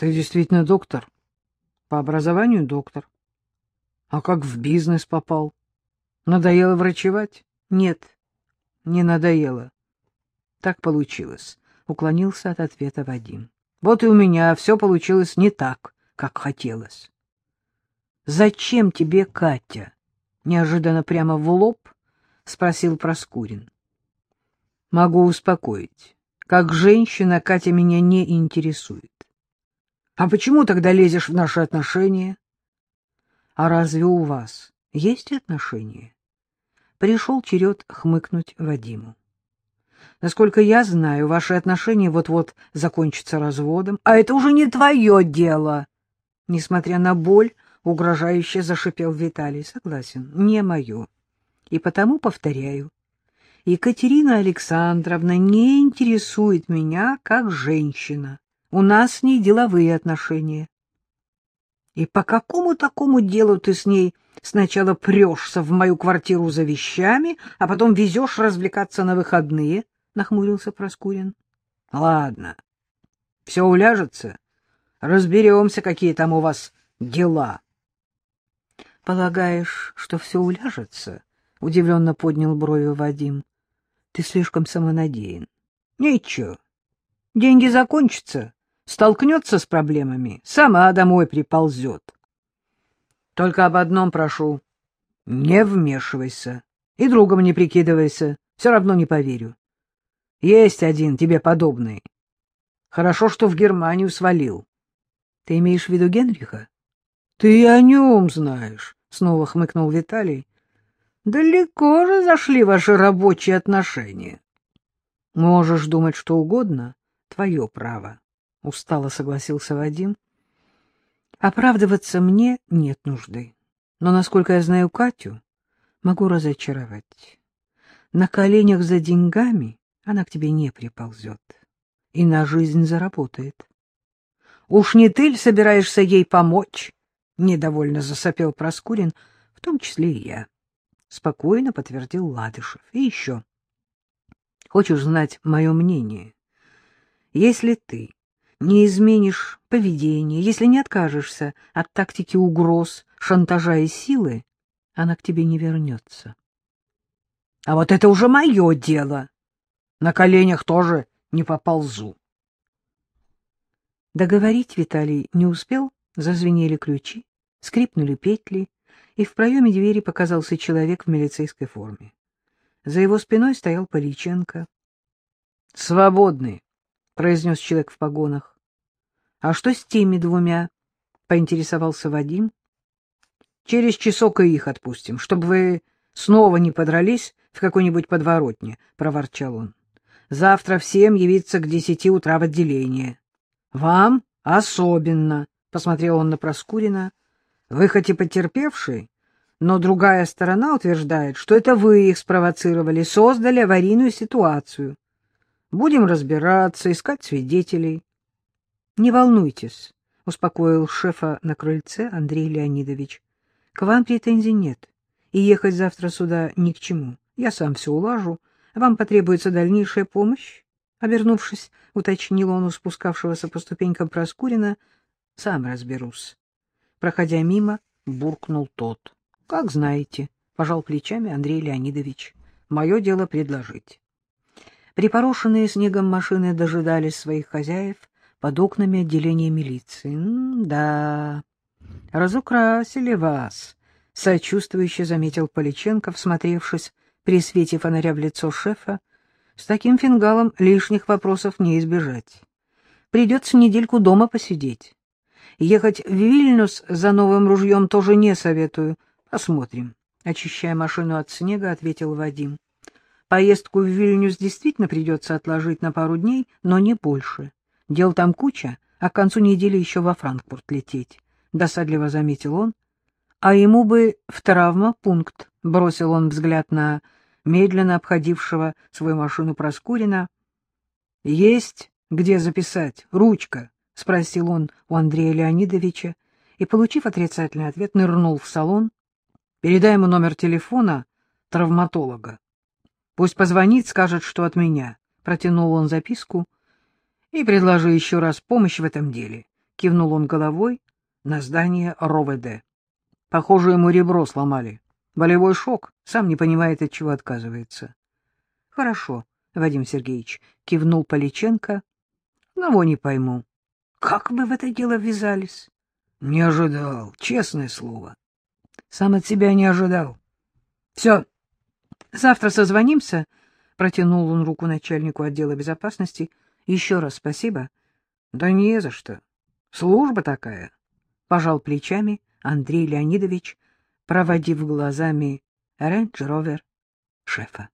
Ты действительно доктор? По образованию доктор. А как в бизнес попал? Надоело врачевать? Нет, не надоело. Так получилось. Уклонился от ответа Вадим. Вот и у меня все получилось не так, как хотелось. Зачем тебе Катя? Неожиданно прямо в лоб спросил Проскурин. Могу успокоить. Как женщина Катя меня не интересует. А почему тогда лезешь в наши отношения? А разве у вас есть отношения? Пришел черед хмыкнуть Вадиму. Насколько я знаю, ваши отношения вот-вот закончатся разводом, а это уже не твое дело. Несмотря на боль, угрожающе зашипел Виталий. Согласен, не мое. И потому повторяю, Екатерина Александровна не интересует меня как женщина. У нас с ней деловые отношения. И по какому такому делу ты с ней сначала прешься в мою квартиру за вещами, а потом везешь развлекаться на выходные? — нахмурился Проскурин. — Ладно, все уляжется. Разберемся, какие там у вас дела. — Полагаешь, что все уляжется? — удивленно поднял брови Вадим. Ты слишком самонадеян. Ничего. Деньги закончатся, столкнется с проблемами, сама домой приползет. Только об одном прошу. Не вмешивайся и другом не прикидывайся, все равно не поверю. Есть один тебе подобный. Хорошо, что в Германию свалил. Ты имеешь в виду Генриха? Ты о нем знаешь, — снова хмыкнул Виталий. Далеко же зашли ваши рабочие отношения. Можешь думать что угодно, твое право, — устало согласился Вадим. Оправдываться мне нет нужды, но, насколько я знаю Катю, могу разочаровать. На коленях за деньгами она к тебе не приползет и на жизнь заработает. — Уж не ты ли собираешься ей помочь? — недовольно засопел Проскурин, в том числе и я. — спокойно подтвердил Ладышев. — И еще. Хочешь знать мое мнение? Если ты не изменишь поведение, если не откажешься от тактики угроз, шантажа и силы, она к тебе не вернется. — А вот это уже мое дело! На коленях тоже не поползу. Договорить Виталий не успел, зазвенели ключи, скрипнули петли, и в проеме двери показался человек в милицейской форме. За его спиной стоял Поличенко. — Свободны, — произнес человек в погонах. — А что с теми двумя? — поинтересовался Вадим. — Через часок и их отпустим, чтобы вы снова не подрались в какой-нибудь подворотне, — проворчал он. — Завтра всем явиться к десяти утра в отделение. — Вам особенно, — посмотрел он на Проскурина. — Вы хоть и потерпевший, но другая сторона утверждает, что это вы их спровоцировали, создали аварийную ситуацию. Будем разбираться, искать свидетелей. — Не волнуйтесь, — успокоил шефа на крыльце Андрей Леонидович. — К вам претензий нет, и ехать завтра сюда ни к чему. Я сам все улажу. Вам потребуется дальнейшая помощь? Обернувшись, уточнил он у спускавшегося по ступенькам Проскурина. — Сам разберусь. Проходя мимо, буркнул тот. Как знаете, пожал плечами Андрей Леонидович. Мое дело предложить. Припорошенные снегом машины дожидались своих хозяев под окнами отделения милиции. — Да, разукрасили вас, — сочувствующе заметил Поличенко, всмотревшись при свете фонаря в лицо шефа. С таким фингалом лишних вопросов не избежать. Придется недельку дома посидеть. Ехать в Вильнюс за новым ружьем тоже не советую — Посмотрим. Очищая машину от снега, ответил Вадим. Поездку в Вильнюс действительно придется отложить на пару дней, но не больше. Дел там куча, а к концу недели еще во Франкфурт лететь. Досадливо заметил он. А ему бы в травмопункт, бросил он взгляд на медленно обходившего свою машину Проскурина. — Есть где записать? Ручка? — спросил он у Андрея Леонидовича и, получив отрицательный ответ, нырнул в салон, Передай ему номер телефона травматолога. Пусть позвонит, скажет, что от меня. Протянул он записку. И предложи еще раз помощь в этом деле. кивнул он головой на здание РОВД. Похоже, ему ребро сломали. Болевой шок, сам не понимает, от чего отказывается. — Хорошо, Вадим Сергеевич, — кивнул Поличенко. — Одного не пойму. Как вы в это дело ввязались? — Не ожидал, честное слово. — Сам от себя не ожидал. — Все, завтра созвонимся, — протянул он руку начальнику отдела безопасности. — Еще раз спасибо. — Да не за что. Служба такая. Пожал плечами Андрей Леонидович, проводив глазами рейндж-ровер шефа.